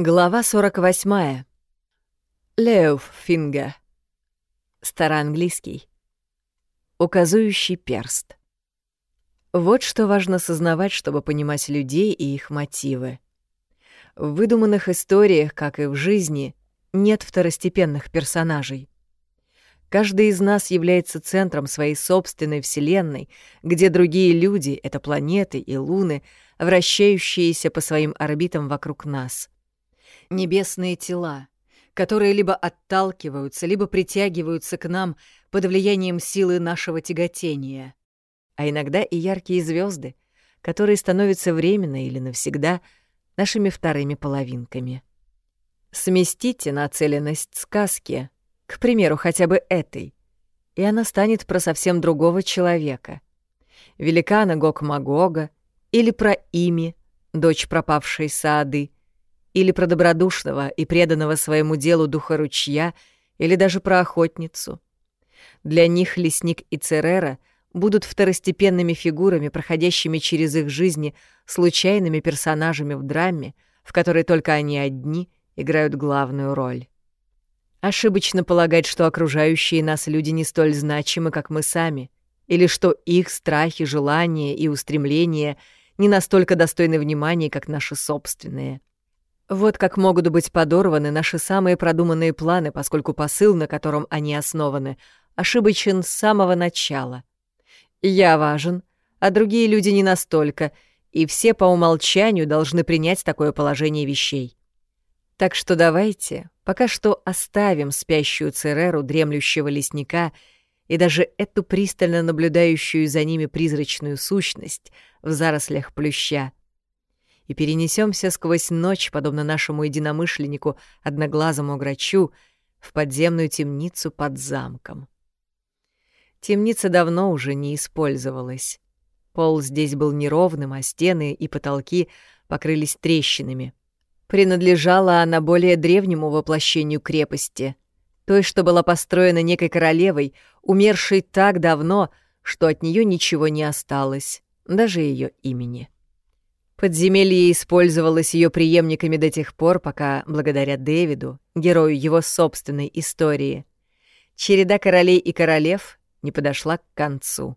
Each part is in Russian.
Глава 48. Леуффинга. Староанглийский. Указующий перст. Вот что важно сознавать, чтобы понимать людей и их мотивы. В выдуманных историях, как и в жизни, нет второстепенных персонажей. Каждый из нас является центром своей собственной вселенной, где другие люди — это планеты и луны, вращающиеся по своим орбитам вокруг нас — небесные тела, которые либо отталкиваются, либо притягиваются к нам под влиянием силы нашего тяготения, а иногда и яркие звезды, которые становятся временно или навсегда нашими вторыми половинками. Сместите нацеленность сказки, к примеру, хотя бы этой, и она станет про совсем другого человека. Великана Гок-Магога или про Ими, дочь пропавшей Саады, или про добродушного и преданного своему делу духа ручья, или даже про охотницу. Для них лесник и Церера будут второстепенными фигурами, проходящими через их жизни, случайными персонажами в драме, в которой только они одни играют главную роль. Ошибочно полагать, что окружающие нас люди не столь значимы, как мы сами, или что их страхи, желания и устремления не настолько достойны внимания, как наши собственные. Вот как могут быть подорваны наши самые продуманные планы, поскольку посыл, на котором они основаны, ошибочен с самого начала. Я важен, а другие люди не настолько, и все по умолчанию должны принять такое положение вещей. Так что давайте пока что оставим спящую Цереру, дремлющего лесника, и даже эту пристально наблюдающую за ними призрачную сущность в зарослях плюща — и перенесемся сквозь ночь, подобно нашему единомышленнику, одноглазому грачу, в подземную темницу под замком. Темница давно уже не использовалась. Пол здесь был неровным, а стены и потолки покрылись трещинами. Принадлежала она более древнему воплощению крепости, той, что была построена некой королевой, умершей так давно, что от нее ничего не осталось, даже ее имени. Подземелье использовалось ее преемниками до тех пор, пока, благодаря Дэвиду, герою его собственной истории, череда королей и королев не подошла к концу.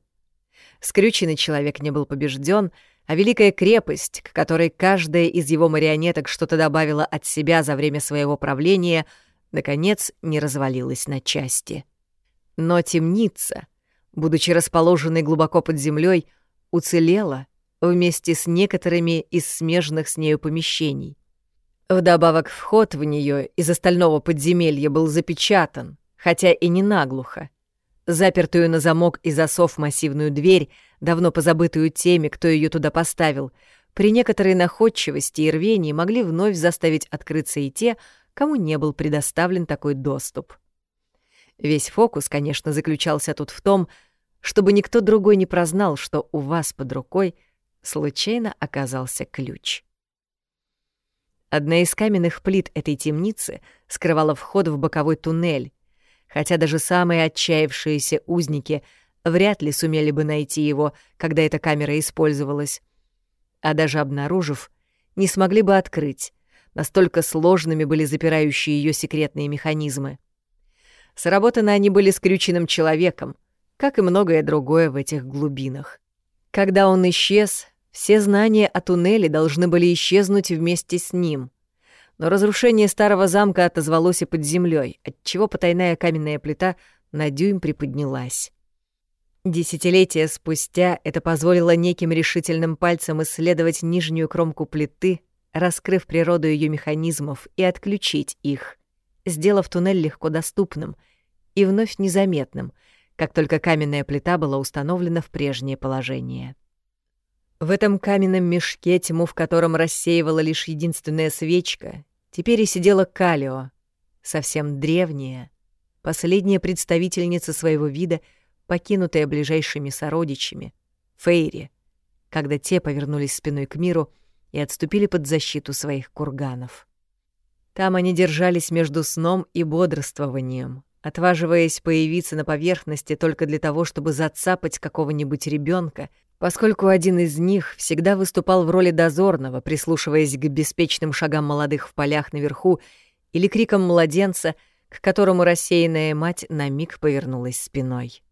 Скрюченный человек не был побежден, а великая крепость, к которой каждая из его марионеток что-то добавила от себя за время своего правления, наконец не развалилась на части. Но темница, будучи расположенной глубоко под землей, уцелела — вместе с некоторыми из смежных с нею помещений. Вдобавок вход в нее из остального подземелья был запечатан, хотя и не наглухо. Запертую на замок и засов массивную дверь, давно позабытую теми, кто ее туда поставил, при некоторой находчивости и рвении могли вновь заставить открыться и те, кому не был предоставлен такой доступ. Весь фокус, конечно, заключался тут в том, чтобы никто другой не прознал, что у вас под рукой — случайно оказался ключ. Одна из каменных плит этой темницы скрывала вход в боковой туннель, хотя даже самые отчаявшиеся узники вряд ли сумели бы найти его, когда эта камера использовалась. А даже обнаружив, не смогли бы открыть, настолько сложными были запирающие ее секретные механизмы. Сработаны они были скрюченным человеком, как и многое другое в этих глубинах. Когда он исчез, все знания о туннеле должны были исчезнуть вместе с ним. Но разрушение старого замка отозвалось и под землей, отчего потайная каменная плита на дюйм приподнялась. Десятилетия спустя это позволило неким решительным пальцем исследовать нижнюю кромку плиты, раскрыв природу ее механизмов и отключить их, сделав туннель легко доступным и вновь незаметным, как только каменная плита была установлена в прежнее положение. В этом каменном мешке, тьму в котором рассеивала лишь единственная свечка, теперь и сидела Калио, совсем древняя, последняя представительница своего вида, покинутая ближайшими сородичами, Фейри, когда те повернулись спиной к миру и отступили под защиту своих курганов. Там они держались между сном и бодрствованием, отваживаясь появиться на поверхности только для того, чтобы зацапать какого-нибудь ребенка поскольку один из них всегда выступал в роли дозорного, прислушиваясь к беспечным шагам молодых в полях наверху или крикам младенца, к которому рассеянная мать на миг повернулась спиной.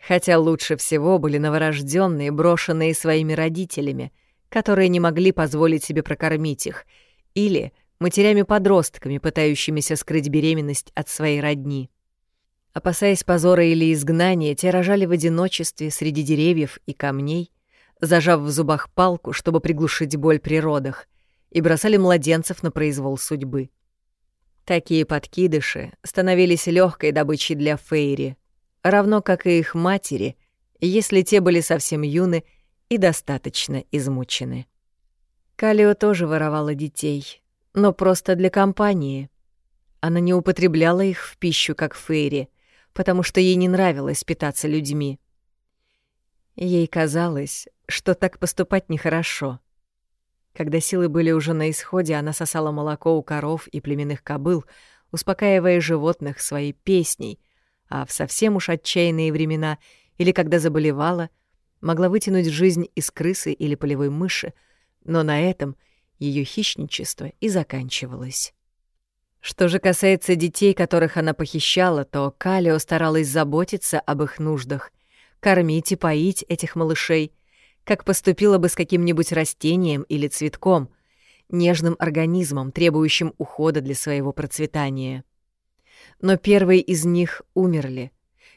Хотя лучше всего были новорожденные, брошенные своими родителями, которые не могли позволить себе прокормить их, или матерями-подростками, пытающимися скрыть беременность от своей родни. Опасаясь позора или изгнания, те рожали в одиночестве среди деревьев и камней, зажав в зубах палку, чтобы приглушить боль при родах, и бросали младенцев на произвол судьбы. Такие подкидыши становились легкой добычей для Фейри, равно как и их матери, если те были совсем юны и достаточно измучены. Калио тоже воровала детей, но просто для компании. Она не употребляла их в пищу, как Фейри, потому что ей не нравилось питаться людьми. Ей казалось, что так поступать нехорошо. Когда силы были уже на исходе, она сосала молоко у коров и племенных кобыл, успокаивая животных своей песней, а в совсем уж отчаянные времена или когда заболевала, могла вытянуть жизнь из крысы или полевой мыши, но на этом ее хищничество и заканчивалось. Что же касается детей, которых она похищала, то Калио старалась заботиться об их нуждах, кормить и поить этих малышей, как поступила бы с каким-нибудь растением или цветком, нежным организмом, требующим ухода для своего процветания но первые из них умерли.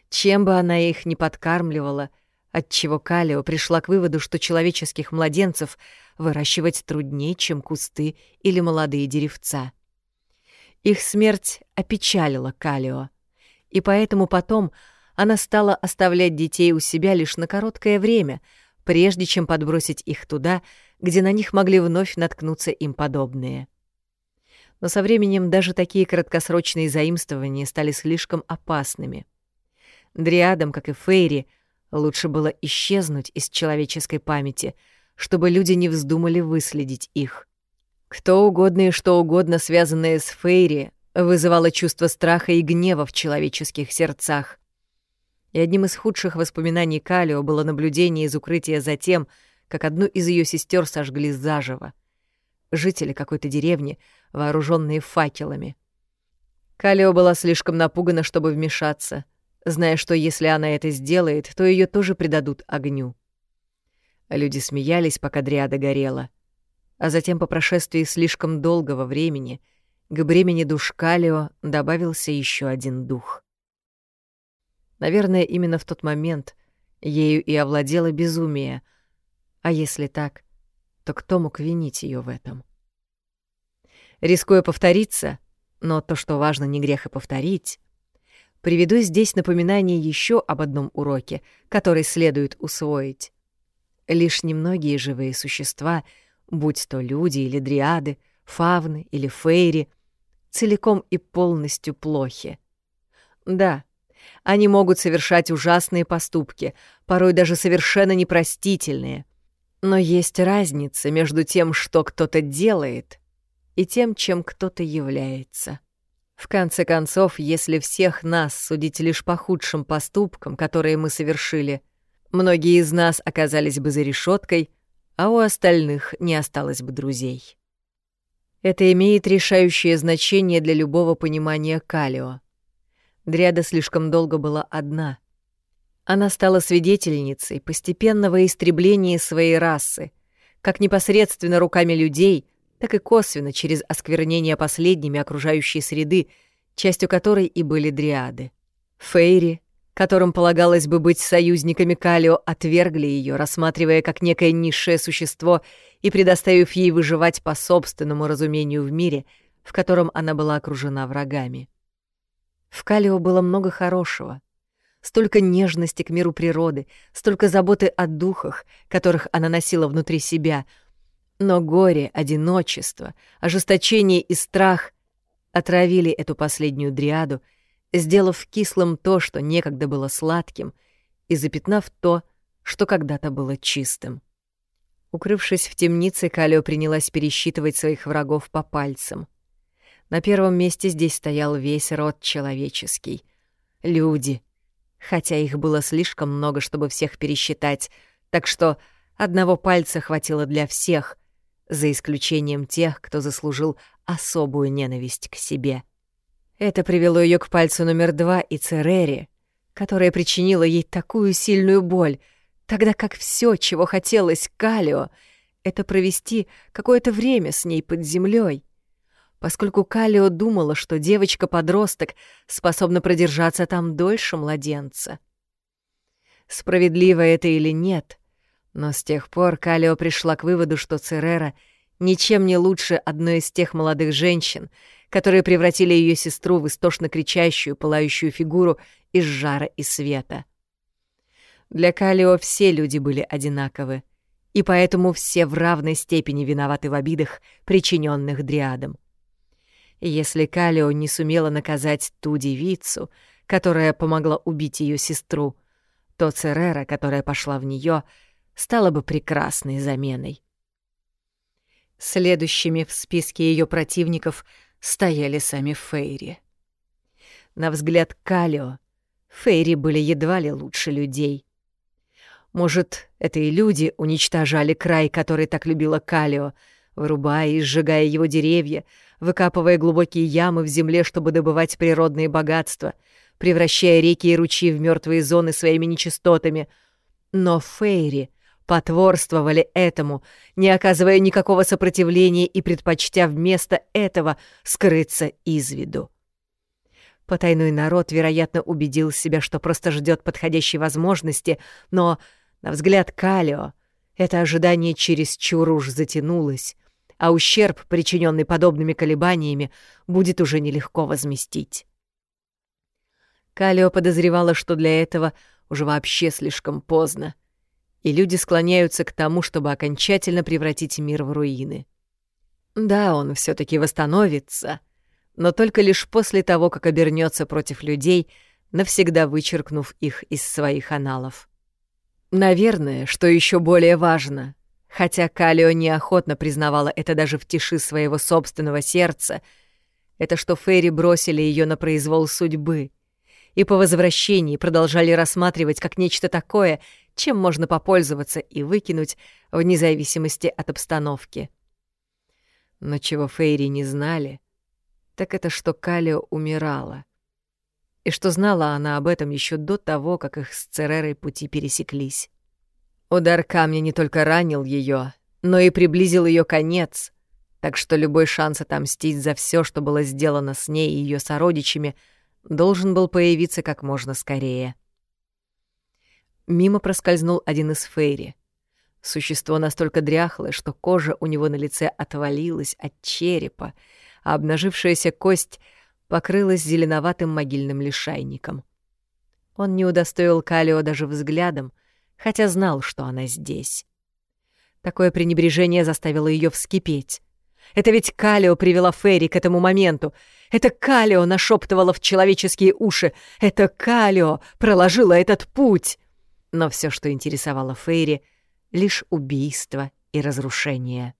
Чем бы она их ни подкармливала, отчего Калио пришла к выводу, что человеческих младенцев выращивать труднее, чем кусты или молодые деревца. Их смерть опечалила Калио, и поэтому потом она стала оставлять детей у себя лишь на короткое время, прежде чем подбросить их туда, где на них могли вновь наткнуться им подобные но со временем даже такие краткосрочные заимствования стали слишком опасными. Дриадам, как и Фейри, лучше было исчезнуть из человеческой памяти, чтобы люди не вздумали выследить их. Кто угодно и что угодно, связанное с Фейри, вызывало чувство страха и гнева в человеческих сердцах. И одним из худших воспоминаний Калио было наблюдение из укрытия за тем, как одну из ее сестер сожгли заживо. Жители какой-то деревни — вооруженные факелами. Калио была слишком напугана, чтобы вмешаться, зная, что если она это сделает, то ее тоже предадут огню. Люди смеялись, пока дриада горела, а затем по прошествии слишком долгого времени к бремени душ Калио добавился еще один дух. Наверное, именно в тот момент ею и овладело безумие, а если так, то кто мог винить ее в этом? Рискуя повториться, но то, что важно, не грех и повторить, приведу здесь напоминание еще об одном уроке, который следует усвоить. Лишь немногие живые существа, будь то люди или дриады, фавны или фейри, целиком и полностью плохи. Да, они могут совершать ужасные поступки, порой даже совершенно непростительные. Но есть разница между тем, что кто-то делает, и тем, чем кто-то является. В конце концов, если всех нас судить лишь по худшим поступкам, которые мы совершили, многие из нас оказались бы за решеткой, а у остальных не осталось бы друзей. Это имеет решающее значение для любого понимания Калио. Дриада слишком долго была одна. Она стала свидетельницей постепенного истребления своей расы, как непосредственно руками людей, так и косвенно через осквернение последними окружающей среды, частью которой и были дриады. Фейри, которым полагалось бы быть союзниками Калио, отвергли ее, рассматривая как некое низшее существо и предоставив ей выживать по собственному разумению в мире, в котором она была окружена врагами. В Калио было много хорошего, столько нежности к миру природы, столько заботы о духах, которых она носила внутри себя — но горе, одиночество, ожесточение и страх отравили эту последнюю дриаду, сделав кислым то, что некогда было сладким, и запятнав то, что когда-то было чистым. Укрывшись в темнице, Калио принялась пересчитывать своих врагов по пальцам. На первом месте здесь стоял весь род человеческий. Люди. Хотя их было слишком много, чтобы всех пересчитать, Так что одного пальца хватило для всех, за исключением тех, кто заслужил особую ненависть к себе. Это привело ее к пальцу номер два и Церере, которая причинила ей такую сильную боль, тогда как все, чего хотелось Калио, это провести какое-то время с ней под землей, поскольку Калио думала, что девочка-подросток способна продержаться там дольше младенца. Справедливо это или нет, но с тех пор Калио пришла к выводу, что Церера ничем не лучше одной из тех молодых женщин, которые превратили ее сестру в истошно кричащую, пылающую фигуру из жара и света. Для Калио все люди были одинаковы, и поэтому все в равной степени виноваты в обидах, причиненных Дриадом. Если Калио не сумела наказать ту девицу, которая помогла убить ее сестру, то Церера, которая пошла в нее, стала бы прекрасной заменой. Следующими в списке ее противников стояли сами Фейри. На взгляд Калио, Фейри были едва ли лучше людей. Может, это и люди уничтожали край, который так любила Калио, вырубая и сжигая его деревья, выкапывая глубокие ямы в земле, чтобы добывать природные богатства, превращая реки и ручьи в мертвые зоны своими нечистотами. Но Фейри потворствовали этому, не оказывая никакого сопротивления и предпочтя вместо этого скрыться из виду. Потайной народ, вероятно, убедил себя, что просто ждет подходящей возможности, но, на взгляд Калио, это ожидание чересчур уж затянулось, а ущерб, причиненный подобными колебаниями, будет уже нелегко возместить. Калио подозревала, что для этого уже вообще слишком поздно, и люди склоняются к тому, чтобы окончательно превратить мир в руины. Да, он все таки восстановится, но только лишь после того, как обернется против людей, навсегда вычеркнув их из своих аналов. Наверное, что еще более важно, Хотя Калио неохотно признавала это даже в тиши своего собственного сердца, это что Ферри бросили ее на произвол судьбы и по возвращении продолжали рассматривать как нечто такое, чем можно попользоваться и выкинуть вне зависимости от обстановки. Но чего Фейри не знали, так это что Калио умирала. И что знала она об этом еще до того, как их с Церерой пути пересеклись. Удар камня не только ранил ее, но и приблизил ее конец, так что любой шанс отомстить за все, что было сделано с ней и ее сородичами, должен был появиться как можно скорее. Мимо проскользнул один из Фейри. Существо настолько дряхлое, что кожа у него на лице отвалилась от черепа, а обнажившаяся кость покрылась зеленоватым могильным лишайником. Он не удостоил Калио даже взглядом, хотя знал, что она здесь. Такое пренебрежение заставило ее вскипеть. Это ведь Калио привела Ферри к этому моменту. Это Калио нашептывала в человеческие уши. Это Калио проложила этот путь. Но все, что интересовало Фейри, лишь убийство и разрушение.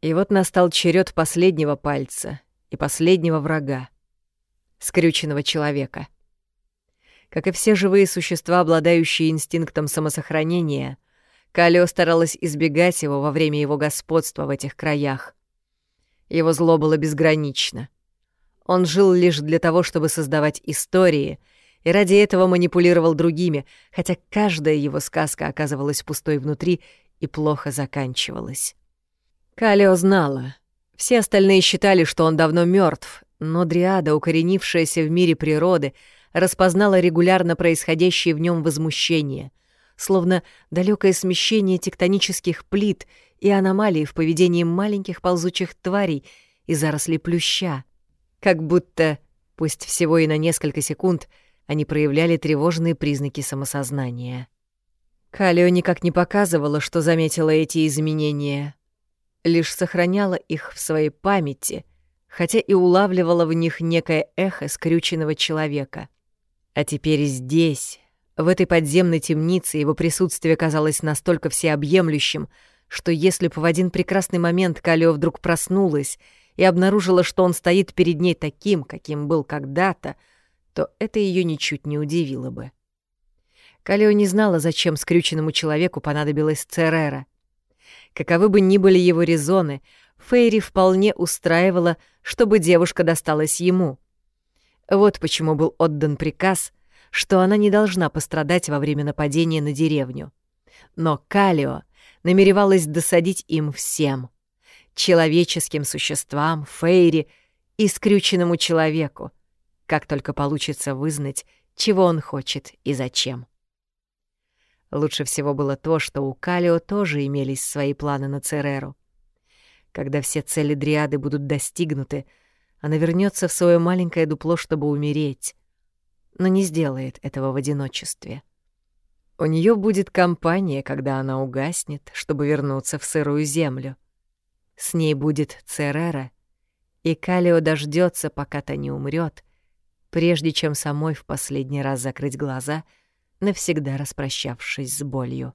И вот настал черед последнего пальца и последнего врага — скрюченного человека — как и все живые существа, обладающие инстинктом самосохранения, Калио старалась избегать его во время его господства в этих краях. Его зло было безгранично. Он жил лишь для того, чтобы создавать истории, и ради этого манипулировал другими, хотя каждая его сказка оказывалась пустой внутри и плохо заканчивалась. Калио знала. Все остальные считали, что он давно мертв, но Дриада, укоренившаяся в мире природы, распознала регулярно происходящее в нем возмущение, словно далекое смещение тектонических плит и аномалии в поведении маленьких ползучих тварей и заросли плюща, как будто, пусть всего и на несколько секунд, они проявляли тревожные признаки самосознания. Калио никак не показывала, что заметила эти изменения, лишь сохраняла их в своей памяти, хотя и улавливала в них некое эхо скрюченного человека — а теперь здесь, в этой подземной темнице, его присутствие казалось настолько всеобъемлющим, что если бы в один прекрасный момент Калио вдруг проснулась и обнаружила, что он стоит перед ней таким, каким был когда-то, то это ее ничуть не удивило бы. Калио не знала, зачем скрюченному человеку понадобилась Церера. Каковы бы ни были его резоны, Фейри вполне устраивало, чтобы девушка досталась ему. Вот почему был отдан приказ, что она не должна пострадать во время нападения на деревню. Но Калио намеревалась досадить им всем — человеческим существам, Фейри и скрюченному человеку, как только получится вызнать, чего он хочет и зачем. Лучше всего было то, что у Калио тоже имелись свои планы на Цереру. Когда все цели Дриады будут достигнуты, она вернется в свое маленькое дупло, чтобы умереть, но не сделает этого в одиночестве. У нее будет компания, когда она угаснет, чтобы вернуться в сырую землю. С ней будет Церера, и Калио дождется, пока та не умрет, прежде чем самой в последний раз закрыть глаза — навсегда распрощавшись с болью.